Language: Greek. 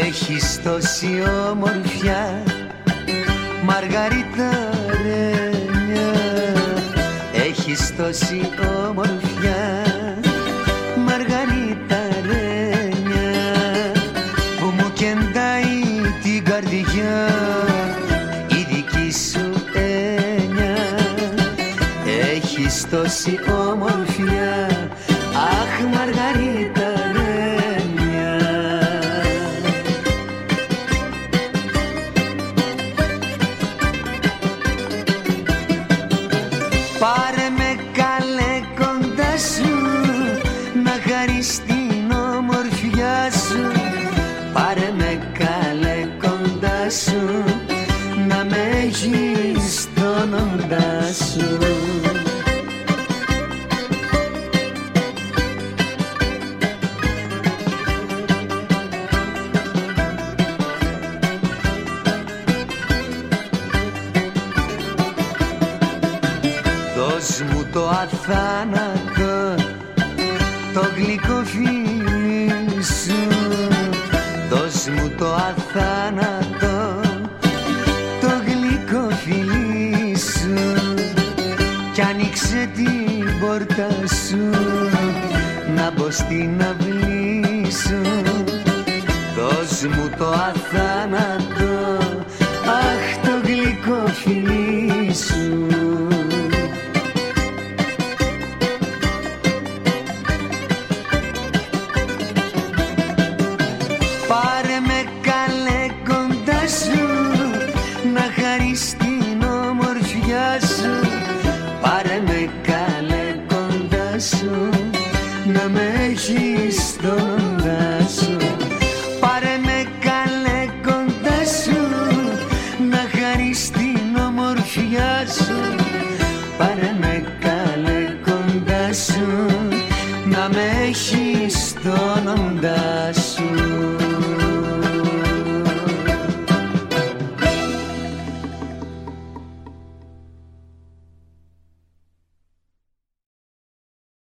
Έχεις τόση ομορφιά Μαργαρίτα Ρένια Έχεις τόση ομορφιά Μαργαρίτα Ρένια Που μου κεντάει την καρδιά. Η δική σου έννοια. Έχεις τόση ομορφιά Πάρε με καλέ κοντά σου Να χαρείς την ομορφιά σου. Πάρε με καλέ κοντά σου Να με έχεις στον όντα Δώσ' μου το αθάνατο το γλυκό φίλι σου. Δώσ' μου το αθάνατο το γλυκό φίλι σου. Κι άνοιξε την πόρτα σου να μπω στην αυλή σου. Δώσ' μου το αθάνατο αχ το γλυκό φίλι σου να με έχεις στον δάσο, Πάρε με καλέ κοντά σου να χαρίστει την ομορφιά σου Πάρε με καλέ κοντά σου να με έχεις στον δάσο.